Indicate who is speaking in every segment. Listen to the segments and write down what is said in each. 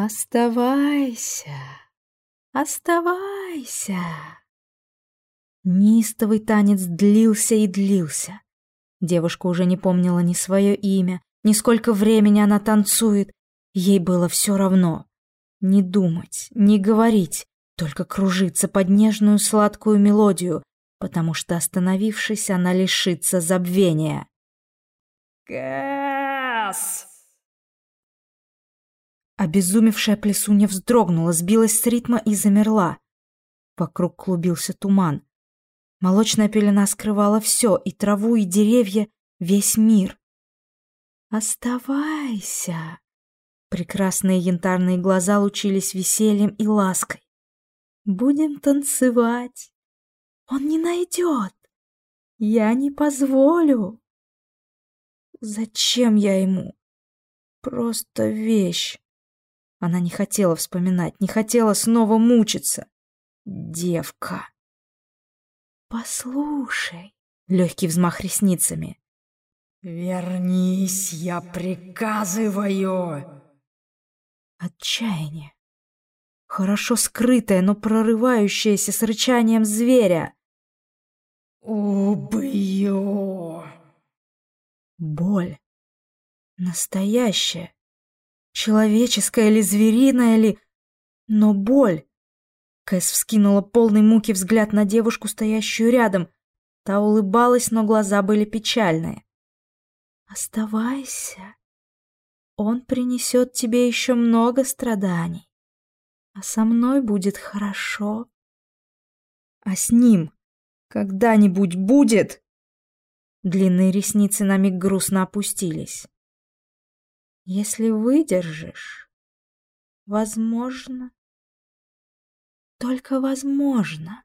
Speaker 1: Оставайся, оставайся. Нистовый танец длился и длился. Девушка уже не помнила ни свое имя, ни сколько времени она танцует. Ей было все равно. Не думать, не говорить, только кружиться под нежную сладкую мелодию, потому что, остановившись, она лишится забвения.
Speaker 2: «Газ!»
Speaker 1: Обезумевшая плесунья вздрогнула, сбилась с ритма и замерла. Вокруг клубился туман. Молочная пелена скрывала все, и траву, и деревья, весь мир. «Оставайся!» Прекрасные янтарные глаза лучились весельем и лаской. «Будем танцевать. Он не найдет. Я не позволю». «Зачем я ему? Просто вещь». Она не хотела вспоминать, не хотела снова мучиться. Девка. «Послушай», — легкий взмах ресницами.
Speaker 2: «Вернись, я приказываю!»
Speaker 1: Отчаяние. Хорошо скрытое, но прорывающееся с рычанием зверя.
Speaker 2: «Убью!»
Speaker 1: Боль. Настоящая. Человеческая ли, звериная ли, но боль. Кэс вскинула полный муки взгляд на девушку, стоящую рядом. Та улыбалась, но глаза были печальные. «Оставайся. Он принесет тебе еще много страданий. А со мной будет хорошо. А с ним когда-нибудь будет?» Длинные ресницы на миг грустно опустились. Если выдержишь, возможно, только возможно.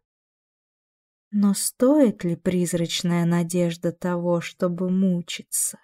Speaker 1: Но стоит ли призрачная надежда того, чтобы мучиться?